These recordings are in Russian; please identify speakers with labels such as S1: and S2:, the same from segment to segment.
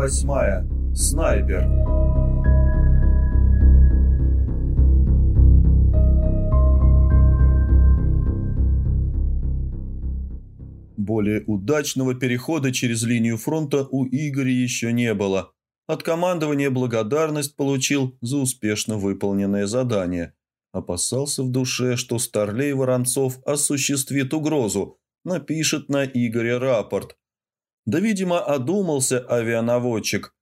S1: восьмая. Снайпер. Более удачного перехода через линию фронта у Игоря еще не было. От командования благодарность получил за успешно выполненное задание. Опасался в душе, что Старлей Воронцов осуществит угрозу, напишет на Игоря рапорт. Да, видимо, одумался авианаводчик.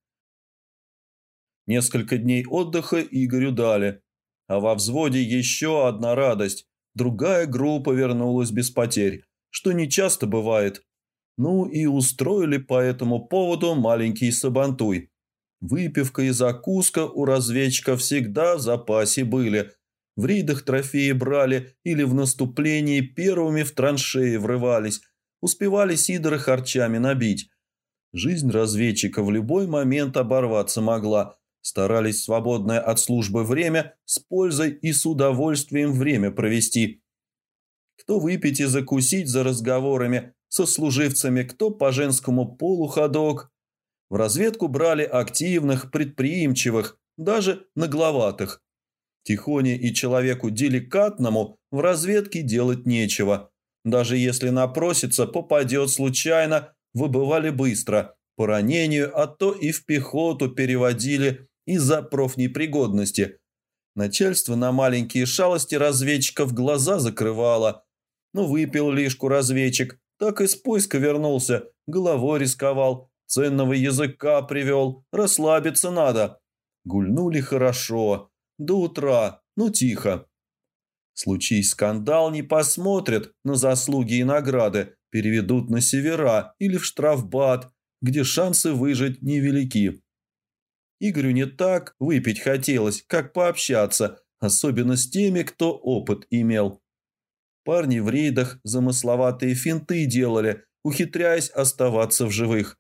S1: Несколько дней отдыха Игорю дали. А во взводе еще одна радость. Другая группа вернулась без потерь, что не часто бывает. Ну и устроили по этому поводу маленький сабантуй. Выпивка и закуска у разведчика всегда в запасе были. В рейдах трофеи брали или в наступлении первыми в траншеи врывались, успевали сидоры харчами набить. Жизнь разведчика в любой момент оборваться могла. Старались свободное от службы время с пользой и с удовольствием время провести. Кто выпить и закусить за разговорами со служивцами, кто по женскому полу ходок. В разведку брали активных, предприимчивых, даже нагловатых. Тихоне и человеку деликатному в разведке делать нечего. Даже если напросится, попадет случайно, выбывали быстро. По ранению, а то и в пехоту переводили из-за профнепригодности. Начальство на маленькие шалости разведчиков глаза закрывало. Ну, выпил лишку разведчик, так и с поиска вернулся, головой рисковал, ценного языка привел, расслабиться надо. Гульнули хорошо, до утра, ну тихо. Случись скандал, не посмотрят на заслуги и награды, переведут на севера или в штрафбат, где шансы выжить невелики. Игорю не так выпить хотелось, как пообщаться, особенно с теми, кто опыт имел. Парни в рейдах замысловатые финты делали, ухитряясь оставаться в живых.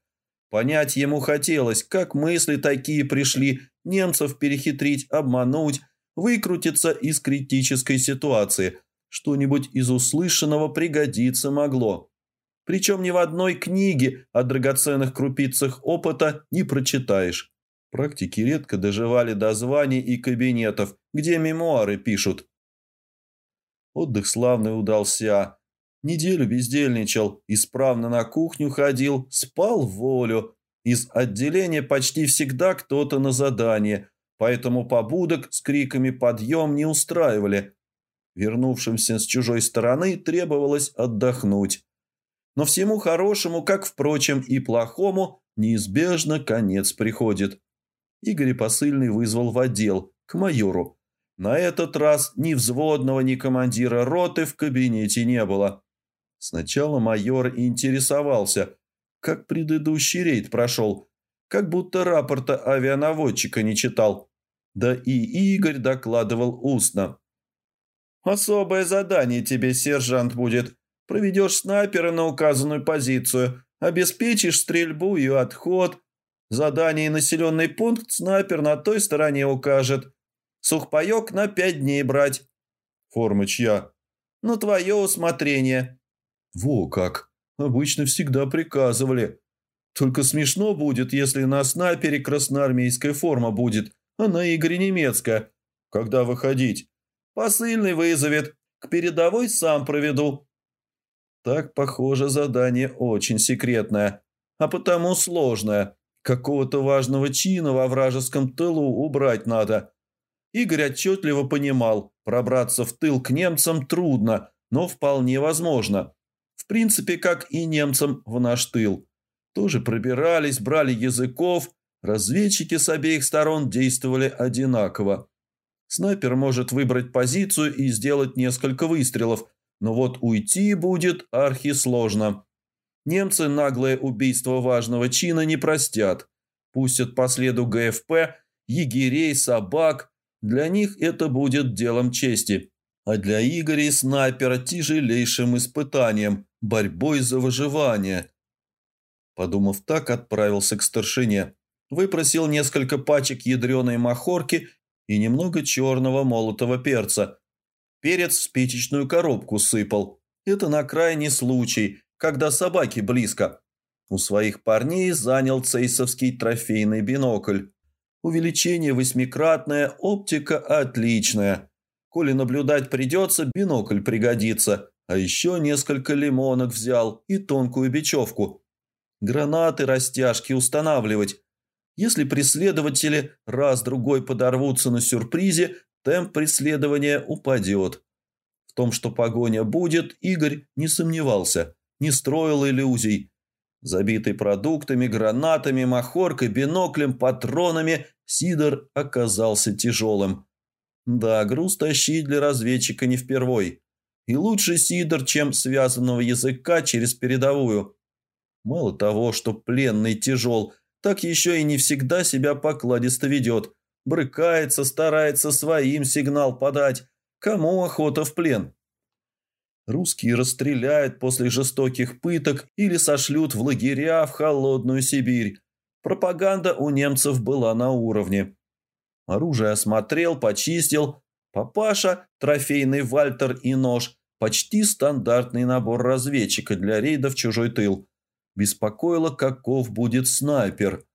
S1: Понять ему хотелось, как мысли такие пришли немцев перехитрить, обмануть, выкрутиться из критической ситуации. Что-нибудь из услышанного пригодиться могло. Причем ни в одной книге о драгоценных крупицах опыта не прочитаешь. Практики редко доживали до званий и кабинетов, где мемуары пишут. Отдых славный удался. Неделю бездельничал, исправно на кухню ходил, спал волю. Из отделения почти всегда кто-то на задание, поэтому побудок с криками «подъем» не устраивали. Вернувшимся с чужой стороны требовалось отдохнуть. Но всему хорошему, как, впрочем, и плохому, неизбежно конец приходит. Игорь посыльный вызвал в отдел, к майору. На этот раз ни взводного, ни командира роты в кабинете не было. Сначала майор интересовался, как предыдущий рейд прошел, как будто рапорта авианаводчика не читал. Да и Игорь докладывал устно. «Особое задание тебе, сержант, будет. Проведешь снайпера на указанную позицию, обеспечишь стрельбу и отход. Задание населенный пункт снайпер на той стороне укажет. Сухпайок на пять дней брать». «Форма чья?» «На твое усмотрение». «Во как! Обычно всегда приказывали. Только смешно будет, если на снайпере красноармейская форма будет, а на Игоре немецкая. Когда выходить?» «Посыльный вызовет. К передовой сам проведу». Так, похоже, задание очень секретное, а потому сложное. Какого-то важного чина во вражеском тылу убрать надо. Игорь отчетливо понимал, пробраться в тыл к немцам трудно, но вполне возможно. В принципе, как и немцам в наш тыл. Тоже пробирались, брали языков, разведчики с обеих сторон действовали одинаково. Снайпер может выбрать позицию и сделать несколько выстрелов, но вот уйти будет архисложно. Немцы наглое убийство важного чина не простят. Пустят по следу ГФП, егерей, собак, для них это будет делом чести, а для Игоря и снайпера тяжелейшим испытанием, борьбой за выживание. Подумав так, отправился к старшине. Выпросил несколько пачек ядреной махорки и немного черного молотого перца. Перец в спичечную коробку сыпал. Это на крайний случай, когда собаки близко. У своих парней занял цейсовский трофейный бинокль. Увеличение восьмикратное, оптика отличная. Коли наблюдать придется, бинокль пригодится. А еще несколько лимонок взял и тонкую бечевку. Гранаты, растяжки устанавливать. Если преследователи раз-другой подорвутся на сюрпризе, темп преследования упадет. В том, что погоня будет, Игорь не сомневался, не строил иллюзий. Забитый продуктами, гранатами, махоркой, биноклем, патронами, Сидор оказался тяжелым. Да, груз тащить для разведчика не впервой. И лучше Сидор, чем связанного языка через передовую. Мало того, что пленный тяжел, так еще и не всегда себя покладисто ведет. Брыкается, старается своим сигнал подать. Кому охота в плен? Русские расстреляют после жестоких пыток или сошлют в лагеря в холодную Сибирь. Пропаганда у немцев была на уровне. Оружие осмотрел, почистил. Папаша, трофейный Вальтер и нож. Почти стандартный набор разведчика для рейда в чужой тыл. Беспокоило, каков будет снайпер.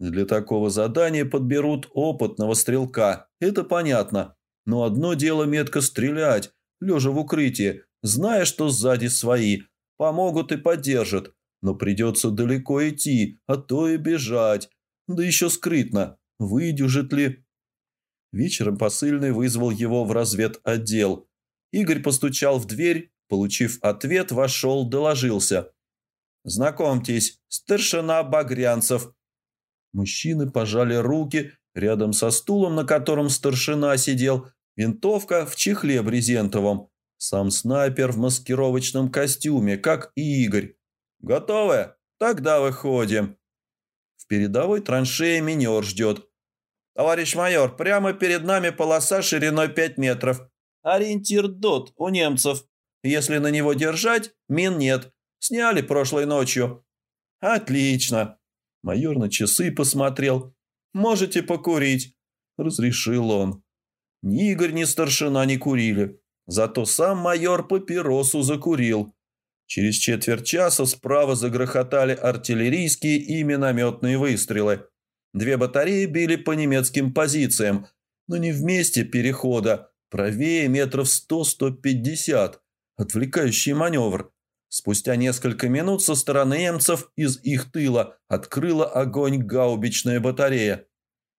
S1: Для такого задания подберут опытного стрелка. Это понятно. Но одно дело метко стрелять, лежа в укрытии, зная, что сзади свои, помогут и поддержат. Но придется далеко идти, а то и бежать. Да еще скрытно. Выдюжит ли? Вечером посыльный вызвал его в разведотдел. Игорь постучал в дверь, получив ответ, вошел, доложился. «Знакомьтесь, старшина Багрянцев». Мужчины пожали руки, рядом со стулом, на котором старшина сидел, Винтовка в чехле брезентовом. Сам снайпер в маскировочном костюме, как и Игорь. «Готовы? Тогда выходим». В передовой траншее минер ждет. «Товарищ майор, прямо перед нами полоса шириной 5 метров. Ориентир ДОТ у немцев. Если на него держать, мин нет. Сняли прошлой ночью». «Отлично». Майор на часы посмотрел. «Можете покурить», – разрешил он. Ни Игорь, ни старшина не курили. Зато сам майор папиросу закурил. Через четверть часа справа загрохотали артиллерийские и минометные выстрелы. Две батареи били по немецким позициям, но не вместе перехода, правее метров сто-сто пятьдесят. Отвлекающий маневр. Спустя несколько минут со стороны немцев из их тыла открыла огонь гаубичная батарея.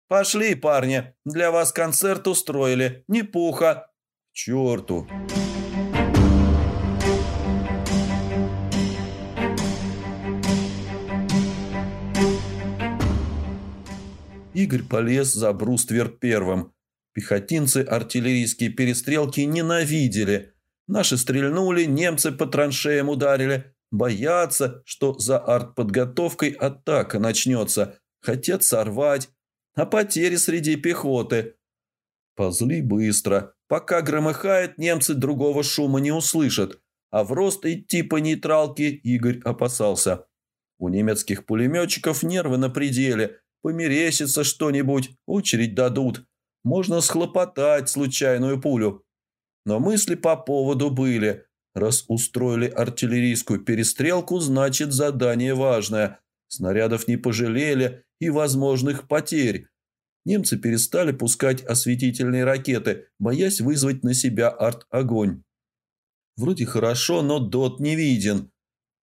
S1: «Пошли, парни, для вас концерт устроили, не пуха!» черту!» Игорь полез за бруствер первым. Пехотинцы артиллерийские перестрелки ненавидели. Наши стрельнули, немцы по траншеям ударили. Боятся, что за артподготовкой атака начнется. Хотят сорвать а потери среди пехоты. Ползли быстро. Пока громыхает, немцы другого шума не услышат, а в рост идти по нейтралке Игорь опасался. У немецких пулеметчиков нервы на пределе, померещится что-нибудь, очередь дадут. Можно схлопотать случайную пулю. Но мысли по поводу были. Раз устроили артиллерийскую перестрелку, значит задание важное. Снарядов не пожалели и возможных потерь. Немцы перестали пускать осветительные ракеты, боясь вызвать на себя арт-огонь. Вроде хорошо, но дот не виден.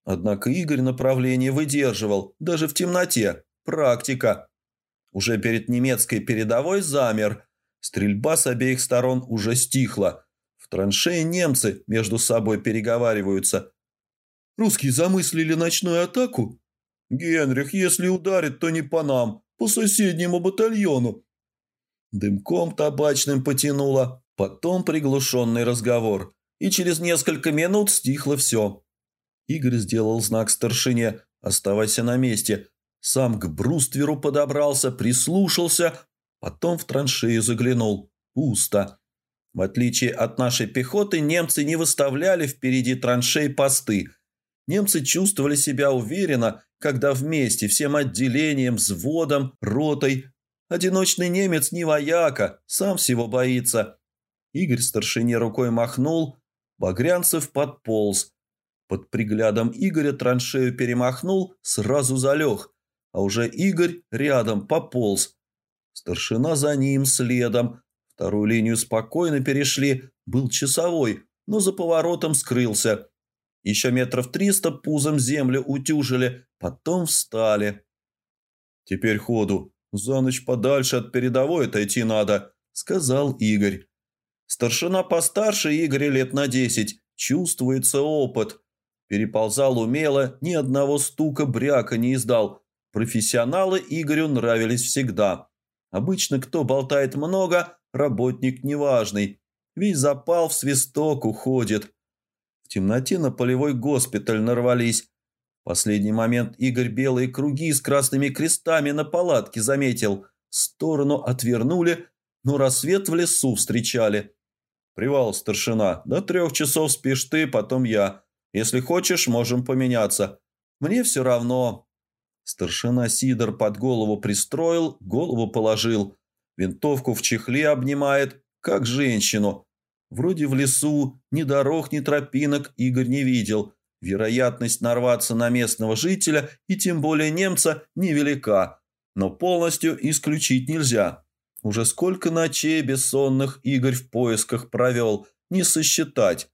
S1: Однако Игорь направление выдерживал, даже в темноте. Практика. Уже перед немецкой передовой замер. Стрельба с обеих сторон уже стихла. В траншее немцы между собой переговариваются. «Русские замыслили ночную атаку?» «Генрих, если ударит, то не по нам, по соседнему батальону». Дымком табачным потянуло, потом приглушенный разговор, и через несколько минут стихло все. Игорь сделал знак старшине «Оставайся на месте». Сам к брустверу подобрался, прислушался, потом в траншею заглянул. Пусто. В отличие от нашей пехоты, немцы не выставляли впереди траншей посты. Немцы чувствовали себя уверенно когда вместе, всем отделением, взводом, ротой. Одиночный немец не вояка, сам всего боится. Игорь старшине рукой махнул, Багрянцев подполз. Под приглядом Игоря траншею перемахнул, сразу залег, а уже Игорь рядом пополз. Старшина за ним следом. Вторую линию спокойно перешли, был часовой, но за поворотом скрылся. Еще метров триста пузом землю утюжили, потом встали. «Теперь ходу. За ночь подальше от передовой отойти надо», — сказал Игорь. Старшина постарше Игоря лет на десять, чувствуется опыт. Переползал умело, ни одного стука бряка не издал. Профессионалы Игорю нравились всегда. Обычно кто болтает много, работник неважный. Весь запал в свисток уходит. В темноте на полевой госпиталь нарвались. В последний момент Игорь белые круги с красными крестами на палатке заметил. Сторону отвернули, но рассвет в лесу встречали. «Привал, старшина. До трех часов спишь ты, потом я. Если хочешь, можем поменяться. Мне все равно». Старшина Сидор под голову пристроил, голову положил. Винтовку в чехле обнимает, как женщину. Вроде в лесу ни дорог, ни тропинок Игорь не видел. Вероятность нарваться на местного жителя и тем более немца невелика. Но полностью исключить нельзя. Уже сколько ночей бессонных Игорь в поисках провел, не сосчитать.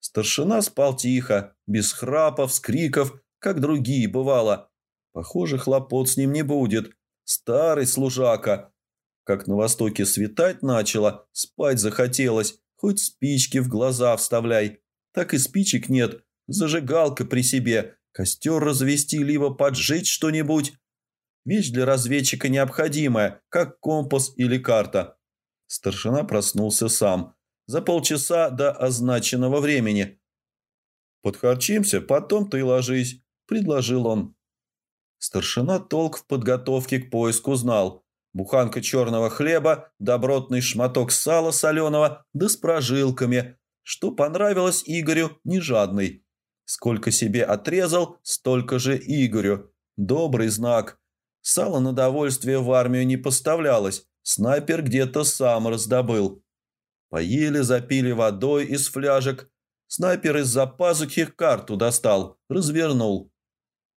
S1: Старшина спал тихо, без храпов, скриков, как другие бывало. Похоже, хлопот с ним не будет. Старый служака. Как на востоке светать начало, спать захотелось. Хоть спички в глаза вставляй. Так и спичек нет. Зажигалка при себе. Костер развести, либо поджечь что-нибудь. Вещь для разведчика необходимая, как компас или карта. Старшина проснулся сам. За полчаса до означенного времени. «Подхарчимся, потом ты ложись», – предложил он. Старшина толк в подготовке к поиску знал. Буханка черного хлеба, добротный шматок сала соленого, да с прожилками. Что понравилось Игорю, не жадный. Сколько себе отрезал, столько же Игорю. Добрый знак. Сало на довольствие в армию не поставлялось, снайпер где-то сам раздобыл. Поели, запили водой из фляжек. Снайпер из-за пазухи карту достал, развернул.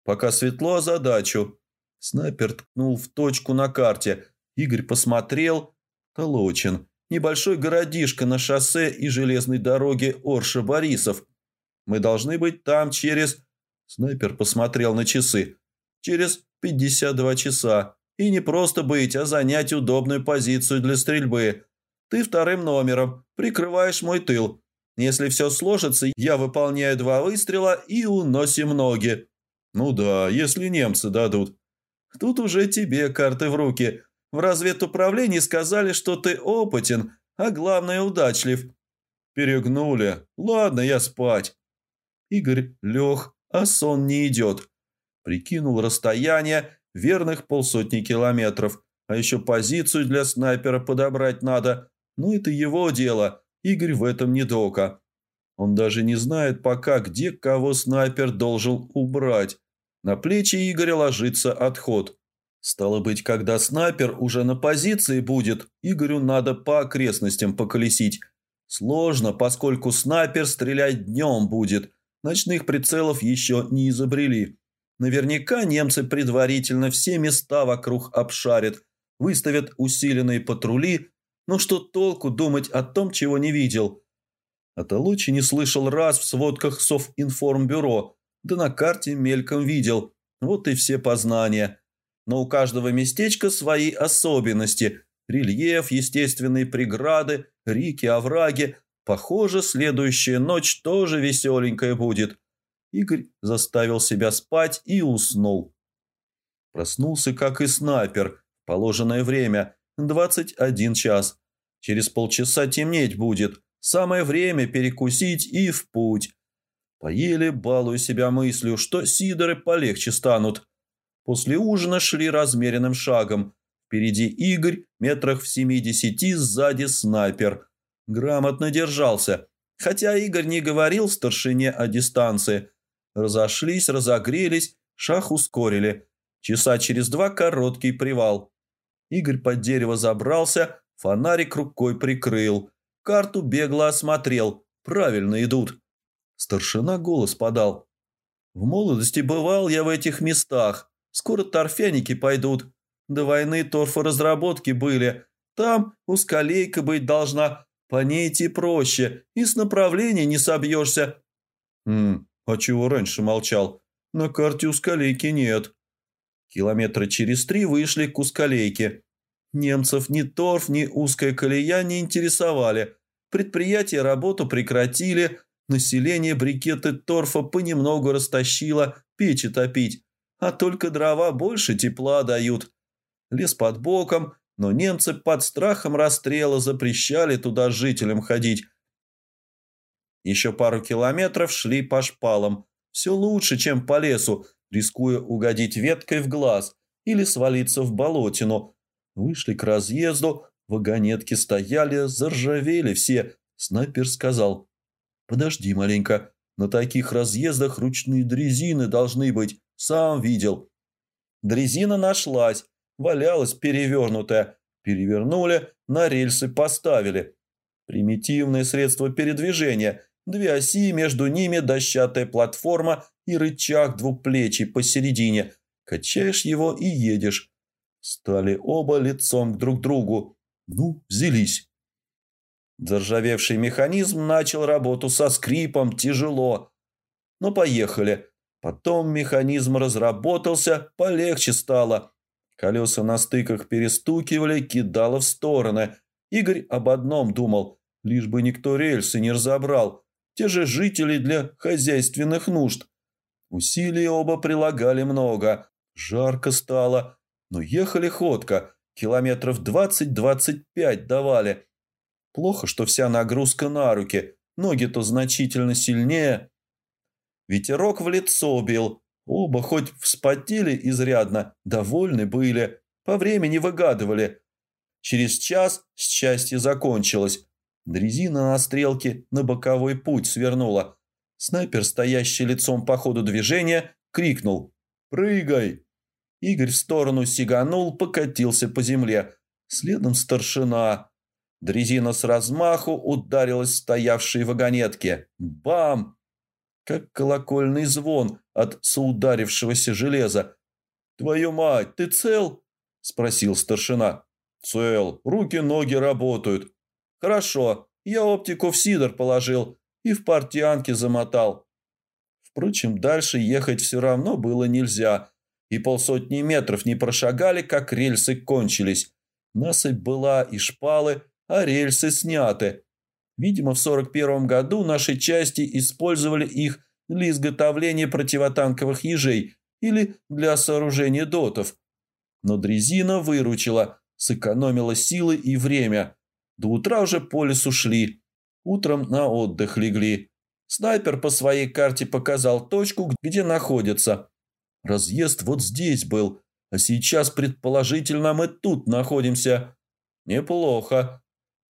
S1: Пока светло, задачу. Снайпер ткнул в точку на карте. Игорь посмотрел. Толочин. Небольшой городишко на шоссе и железной дороге Орша-Борисов. Мы должны быть там через... Снайпер посмотрел на часы. Через 52 часа. И не просто быть, а занять удобную позицию для стрельбы. Ты вторым номером, прикрываешь мой тыл. Если все сложится, я выполняю два выстрела и уносим ноги. Ну да, если немцы дадут. Тут уже тебе карты в руки. В разведуправлении сказали, что ты опытен, а главное удачлив. Перегнули. Ладно, я спать. Игорь лег, а сон не идет. Прикинул расстояние, верных полсотни километров. А еще позицию для снайпера подобрать надо. Ну, это его дело. Игорь в этом не дока. Он даже не знает пока, где кого снайпер должен убрать. На плечи Игоря ложится отход. Стало быть, когда снайпер уже на позиции будет, Игорю надо по окрестностям поколесить. Сложно, поскольку снайпер стрелять днем будет. Ночных прицелов еще не изобрели. Наверняка немцы предварительно все места вокруг обшарят, выставят усиленные патрули, но что толку думать о том, чего не видел? А Толучи не слышал раз в сводках Совинформбюро, да на карте мельком видел. Вот и все познания. Но у каждого местечка свои особенности. Рельеф, естественные преграды, реки, овраги. Похоже, следующая ночь тоже веселенькая будет. Игорь заставил себя спать и уснул. Проснулся, как и снайпер, в положенное время, 21 час. Через полчаса темнеть будет, самое время перекусить и в путь. Поели, балуя себя мыслью, что сидоры полегче станут. После ужина шли размеренным шагом. Впереди Игорь, метрах в семидесяти, сзади снайпер. Грамотно держался. Хотя Игорь не говорил старшине о дистанции – Разошлись, разогрелись, шаг ускорили. Часа через два короткий привал. Игорь под дерево забрался, фонарик рукой прикрыл. Карту бегло осмотрел. Правильно идут. Старшина голос подал. В молодости бывал я в этих местах. Скоро торфяники пойдут. До войны торфоразработки были. Там узколейка быть должна. По ней идти проще. И с направления не собьешься. Хм, а чего раньше молчал? На карте узколейки нет. Километра через три вышли к узколейке. Немцев ни торф, ни узкая колея не интересовали. Предприятия работу прекратили, население брикеты торфа понемногу растащило печи топить, а только дрова больше тепла дают. Лес под боком, но немцы под страхом расстрела запрещали туда жителям ходить. Еще пару километров шли по шпалам. Все лучше, чем по лесу, рискуя угодить веткой в глаз или свалиться в болотину. Вышли к разъезду, вагонетки стояли, заржавели все. Снайпер сказал, «Подожди маленько, на таких разъездах ручные дрезины должны быть, сам видел». Дрезина нашлась, валялась перевернутая. Перевернули, на рельсы поставили. Примитивное средство передвижения. Две оси, между ними дощатая платформа и рычаг двуплечий посередине. Качаешь его и едешь. Стали оба лицом друг к другу. Ну, взялись. Заржавевший механизм начал работу со скрипом, тяжело. Но поехали. Потом механизм разработался, полегче стало. Колеса на стыках перестукивали, кидало в стороны. Игорь об одном думал, лишь бы никто рельсы не разобрал. Те же жители для хозяйственных нужд. Усилий оба прилагали много. Жарко стало, но ехали ходко. Километров двадцать-двадцать пять давали. Плохо, что вся нагрузка на руки. Ноги-то значительно сильнее. Ветерок в лицо бил. Оба хоть вспотели изрядно, довольны были. По времени выгадывали. Через час счастье закончилось. Дрезина на стрелке на боковой путь свернула. Снайпер, стоящий лицом по ходу движения, крикнул «Прыгай!». Игорь в сторону сиганул, покатился по земле. Следом старшина. Дрезина с размаху ударилась в стоявшие вагонетки. Бам! Как колокольный звон от соударившегося железа. «Твою мать, ты цел?» – спросил старшина. «Цел. Руки-ноги работают. Хорошо. Я оптику в сидор положил и в портянке замотал». Впрочем, дальше ехать все равно было нельзя. И полсотни метров не прошагали, как рельсы кончились. Насыпь была и шпалы, а рельсы сняты. Видимо, в 41 году наши части использовали их для изготовления противотанковых ежей или для сооружения дотов. Но дрезина выручила, сэкономила силы и время. До утра уже по лесу шли. Утром на отдых легли. Снайпер по своей карте показал точку, где находится. Разъезд вот здесь был, а сейчас, предположительно, мы тут находимся. Неплохо.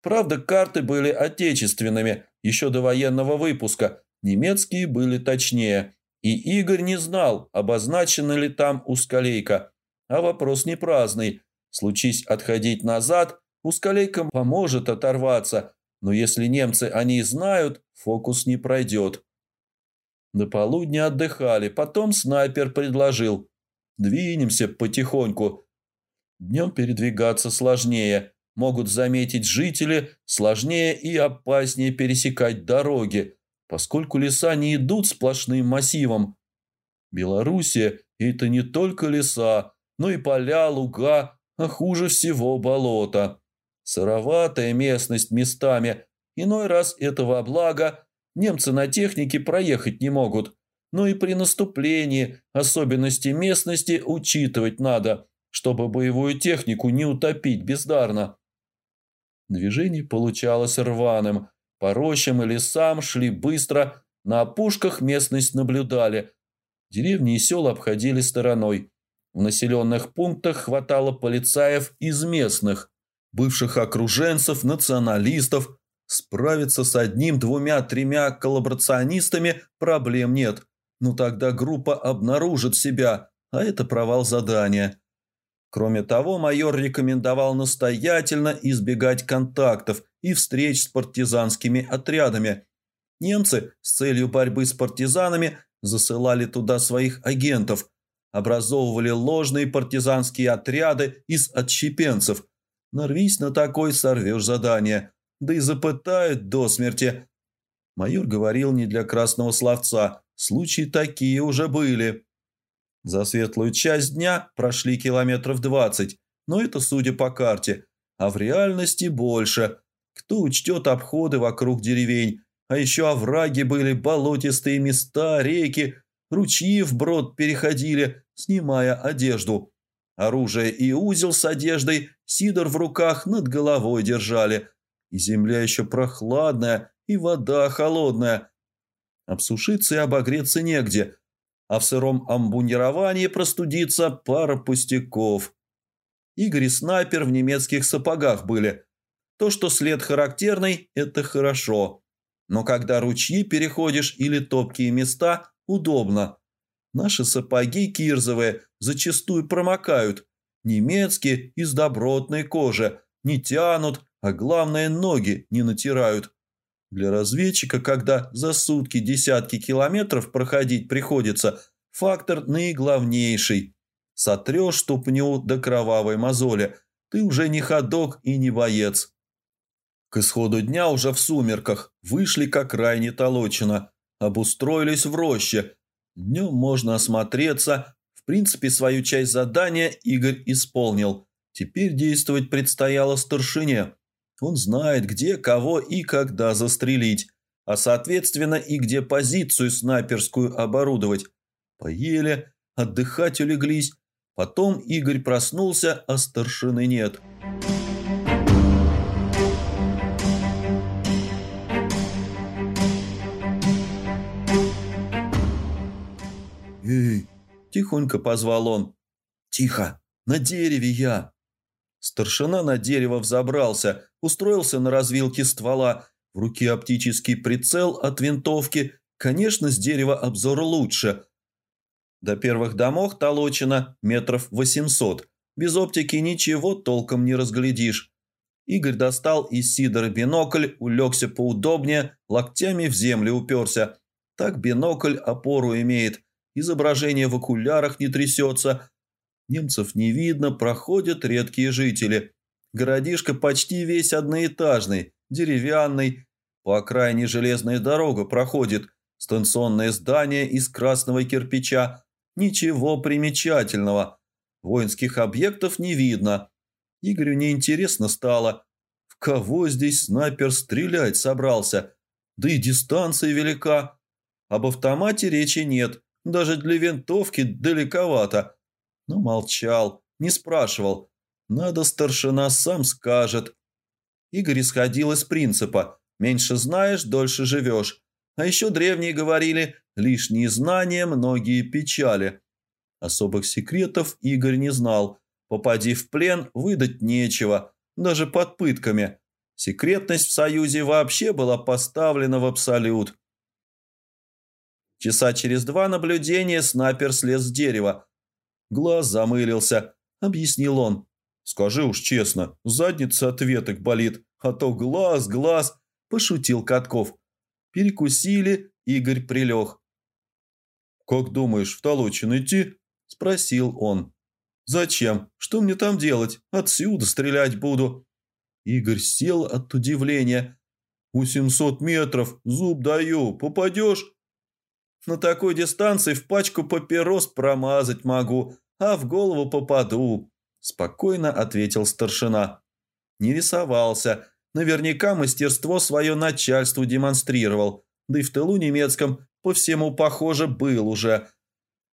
S1: Правда, карты были отечественными, еще до военного выпуска. Немецкие были точнее. И Игорь не знал, обозначена ли там узколейка. А вопрос не праздный. Случись отходить назад, узколейка поможет оторваться. Но если немцы о ней знают, фокус не пройдет. До полудня отдыхали, потом снайпер предложил. «Двинемся потихоньку. Днем передвигаться сложнее» могут заметить жители, сложнее и опаснее пересекать дороги, поскольку леса не идут сплошным массивом. Белоруссия – это не только леса, но и поля, луга, а хуже всего болото. Сыроватая местность местами, иной раз этого блага немцы на технике проехать не могут, но и при наступлении особенности местности учитывать надо, чтобы боевую технику не утопить бездарно. Движение получалось рваным. По рощам и лесам шли быстро, на опушках местность наблюдали. Деревни и села обходили стороной. В населенных пунктах хватало полицаев из местных, бывших окруженцев, националистов. Справиться с одним, двумя, тремя коллаборационистами проблем нет. Но тогда группа обнаружит себя, а это провал задания. Кроме того, майор рекомендовал настоятельно избегать контактов и встреч с партизанскими отрядами. Немцы с целью борьбы с партизанами засылали туда своих агентов, образовывали ложные партизанские отряды из отщепенцев. Нарвись на такой, сорвешь задание, да и запытают до смерти. Майор говорил не для красного словца, случаи такие уже были. За светлую часть дня прошли километров двадцать, но это судя по карте, а в реальности больше. Кто учтет обходы вокруг деревень, а еще овраги были, болотистые места, реки, ручьи вброд переходили, снимая одежду. Оружие и узел с одеждой Сидор в руках над головой держали. И земля еще прохладная, и вода холодная. Обсушиться и обогреться негде, а в сыром амбунировании простудиться пара пустяков. Игорь и снайпер в немецких сапогах были. То, что след характерный, это хорошо. Но когда ручьи переходишь или топкие места, удобно. Наши сапоги кирзовые зачастую промокают. Немецкие из добротной кожи. Не тянут, а главное ноги не натирают. Для разведчика, когда за сутки десятки километров проходить приходится, фактор наиглавнейший. Сотрешь ступню до кровавой мозоли, ты уже не ходок и не боец. К исходу дня уже в сумерках вышли к окраине Толочина, обустроились в роще. Днем можно осмотреться. В принципе, свою часть задания Игорь исполнил. Теперь действовать предстояло старшине. Он знает, где, кого и когда застрелить, а соответственно и где позицию снайперскую оборудовать. Поели, отдыхать улеглись. Потом Игорь проснулся, а старшины нет. «Эй!» – тихонько позвал он. «Тихо! На дереве я!» Старшина на дерево взобрался, устроился на развилке ствола. В руке оптический прицел от винтовки. Конечно, с дерева обзор лучше. До первых домов толочено метров восемьсот. Без оптики ничего толком не разглядишь. Игорь достал из сидора бинокль, улегся поудобнее, локтями в землю уперся. Так бинокль опору имеет. Изображение в окулярах не трясется. Немцев не видно, проходят редкие жители. Городишко почти весь одноэтажный, деревянный. По окраине железная дорога проходит. Станционное здание из красного кирпича. Ничего примечательного. Воинских объектов не видно. Игорю неинтересно стало. В кого здесь снайпер стрелять собрался? Да и дистанция велика. Об автомате речи нет. Даже для винтовки далековато. Но молчал, не спрашивал. Надо старшина сам скажет. Игорь исходил из принципа «меньше знаешь, дольше живешь». А еще древние говорили «лишние знания, многие печали». Особых секретов Игорь не знал. Попади в плен, выдать нечего, даже под пытками. Секретность в Союзе вообще была поставлена в абсолют. Часа через два наблюдения снайпер слез с дерева. Глаз замылился, объяснил он. «Скажи уж честно, задница от веток болит, а то глаз, глаз», – пошутил Катков. Перекусили, Игорь прилег. «Как думаешь, в Толочин идти?» – спросил он. «Зачем? Что мне там делать? Отсюда стрелять буду». Игорь сел от удивления. «Восемьсот метров, зуб даю, попадешь?» На такой дистанции в пачку папирос промазать могу, а в голову попаду», – спокойно ответил старшина. Не рисовался. Наверняка мастерство свое начальству демонстрировал. Да и в тылу немецком по всему похоже был уже.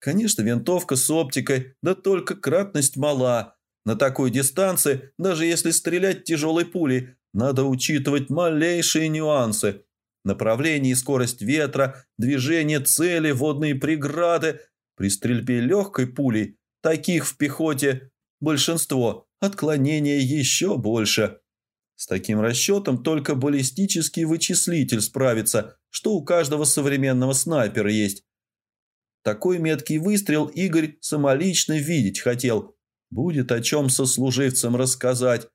S1: Конечно, винтовка с оптикой, да только кратность мала. На такой дистанции, даже если стрелять тяжелой пулей, надо учитывать малейшие нюансы. Направление и скорость ветра, движение цели, водные преграды. При стрельбе легкой пулей, таких в пехоте большинство, отклонения еще больше. С таким расчетом только баллистический вычислитель справится, что у каждого современного снайпера есть. Такой меткий выстрел Игорь самолично видеть хотел. Будет о чем сослуживцам рассказать.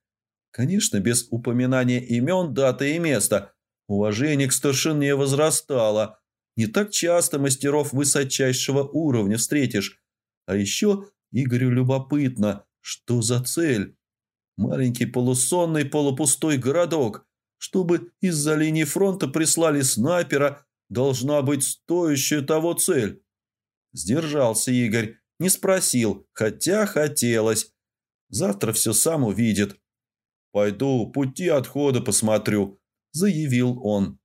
S1: Конечно, без упоминания имен, даты и места – Уважение к старшине возрастало. Не так часто мастеров высочайшего уровня встретишь. А еще Игорю любопытно, что за цель. Маленький полусонный полупустой городок. Чтобы из-за линии фронта прислали снайпера, должна быть стоящая того цель. Сдержался Игорь, не спросил, хотя хотелось. Завтра все сам увидит. «Пойду пути отхода посмотрю», – заявил он.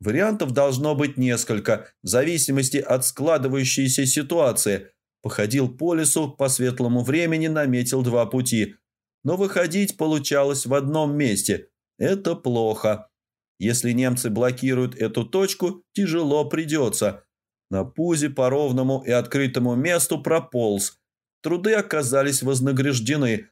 S1: Вариантов должно быть несколько, в зависимости от складывающейся ситуации. Походил по лесу, по светлому времени наметил два пути. Но выходить получалось в одном месте. Это плохо. Если немцы блокируют эту точку, тяжело придется. На пузе по ровному и открытому месту прополз. Труды оказались вознаграждены.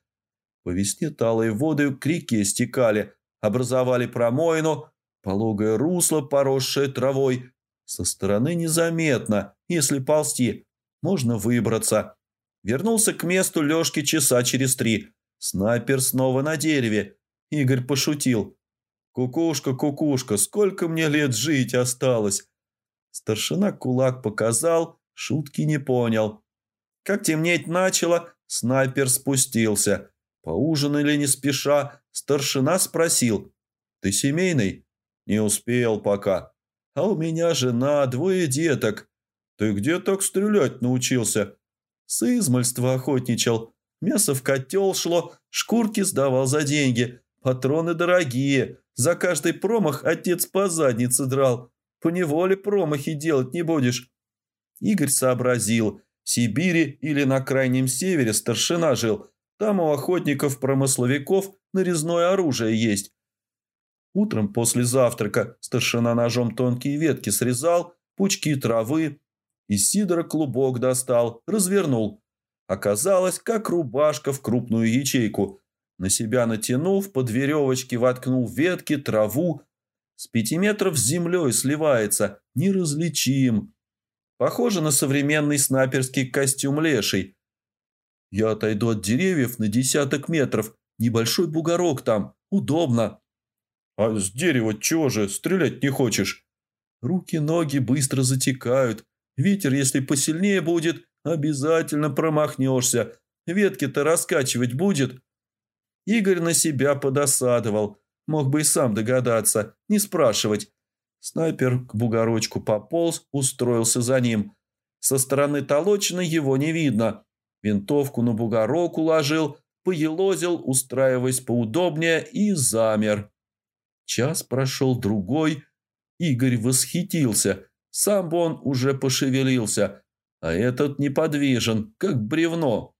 S1: По весне талой воды к реке стекали, образовали промоину, пологое русло, поросшее травой. Со стороны незаметно, если ползти, можно выбраться. Вернулся к месту Лешки часа через три. Снайпер снова на дереве. Игорь пошутил. «Кукушка, кукушка, сколько мне лет жить осталось?» Старшина кулак показал, шутки не понял. Как темнеть начало, снайпер спустился. Поужинали не спеша, старшина спросил. «Ты семейный?» «Не успел пока». «А у меня жена, двое деток». «Ты где так стрелять научился?» «С измальства охотничал. Мясо в котел шло, шкурки сдавал за деньги. Патроны дорогие. За каждый промах отец по заднице драл. По неволе промахи делать не будешь». Игорь сообразил. В Сибири или на Крайнем Севере старшина жил. Там у охотников-промысловиков нарезное оружие есть. Утром после завтрака старшина ножом тонкие ветки срезал, пучки травы. Из сидора клубок достал, развернул. Оказалось, как рубашка в крупную ячейку. На себя натянув, под веревочки воткнул ветки, траву. С пяти метров с землей сливается, неразличим. Похоже на современный снайперский костюм леший. Я отойду от деревьев на десяток метров. Небольшой бугорок там. Удобно. А с дерева чего же, стрелять не хочешь? Руки-ноги быстро затекают. Ветер, если посильнее будет, обязательно промахнешься. Ветки-то раскачивать будет. Игорь на себя подосадовал. Мог бы и сам догадаться, не спрашивать. Снайпер к бугорочку пополз, устроился за ним. Со стороны толочина его не видно. Винтовку на бугорок уложил, поелозил, устраиваясь поудобнее, и замер. Час прошел другой. Игорь восхитился. Сам бы он уже пошевелился, а этот неподвижен, как бревно.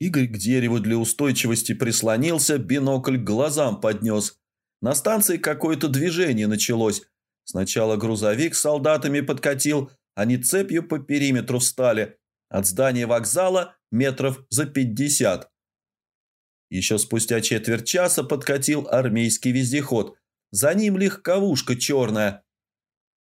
S1: Игорь к дереву для устойчивости прислонился, бинокль к глазам поднес. На станции какое-то движение началось. Сначала грузовик с солдатами подкатил, они цепью по периметру встали. От здания вокзала метров за пятьдесят. Еще спустя четверть часа подкатил армейский вездеход. За ним легковушка черная.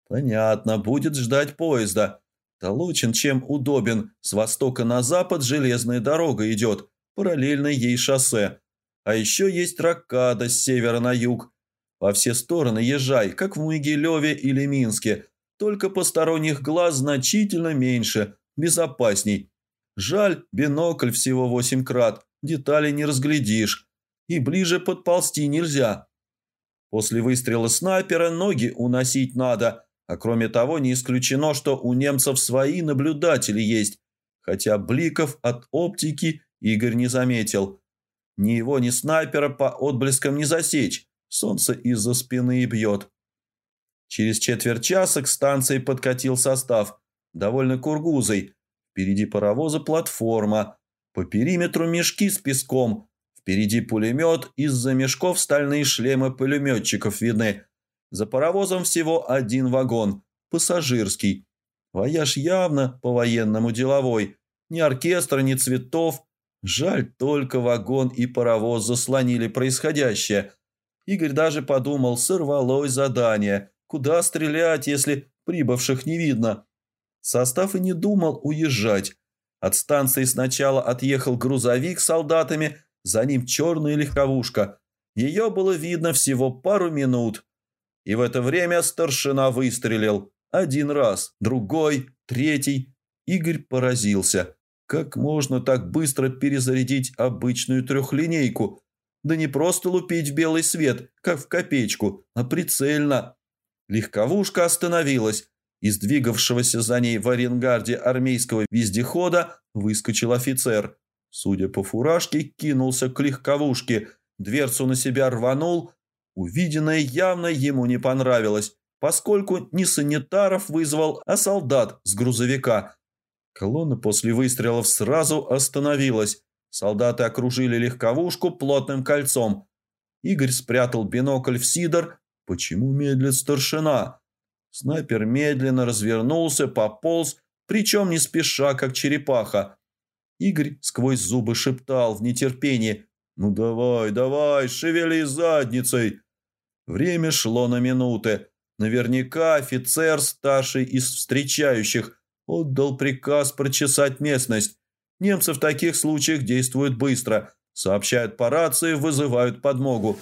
S1: Понятно, будет ждать поезда. Толочен чем удобен. С востока на запад железная дорога идет. Параллельно ей шоссе. А еще есть ракада с севера на юг. Во все стороны езжай, как в Могилеве или Минске. Только посторонних глаз значительно меньше безопасней. Жаль, бинокль всего восемь крат, детали не разглядишь. И ближе подползти нельзя. После выстрела снайпера ноги уносить надо, а кроме того не исключено, что у немцев свои наблюдатели есть, хотя бликов от оптики Игорь не заметил. Ни его, ни снайпера по отблескам не засечь, солнце из-за спины бьет. Через четверть часа к станции подкатил состав – довольно кургузой. Впереди паровоза платформа. По периметру мешки с песком. Впереди пулемет, из-за мешков стальные шлемы пулеметчиков видны. За паровозом всего один вагон, пассажирский. Вояж явно по-военному деловой. Ни оркестра, ни цветов. Жаль, только вагон и паровоз заслонили происходящее. Игорь даже подумал, сорвалось задание. Куда стрелять, если прибывших не видно? Состав и не думал уезжать. От станции сначала отъехал грузовик с солдатами, за ним черная легковушка. Ее было видно всего пару минут. И в это время старшина выстрелил. Один раз, другой, третий. Игорь поразился. Как можно так быстро перезарядить обычную трехлинейку? Да не просто лупить в белый свет, как в копеечку, а прицельно. Легковушка остановилась. Из двигавшегося за ней в аренгарде армейского вездехода выскочил офицер. Судя по фуражке, кинулся к легковушке, дверцу на себя рванул. Увиденное явно ему не понравилось, поскольку не санитаров вызвал, а солдат с грузовика. Колонна после выстрелов сразу остановилась. Солдаты окружили легковушку плотным кольцом. Игорь спрятал бинокль в сидор. Почему медлит старшина? Снайпер медленно развернулся, пополз, причем не спеша, как черепаха. Игорь сквозь зубы шептал в нетерпении. «Ну давай, давай, шевели задницей!» Время шло на минуты. Наверняка офицер, старший из встречающих, отдал приказ прочесать местность. Немцы в таких случаях действуют быстро, сообщают по рации, вызывают подмогу.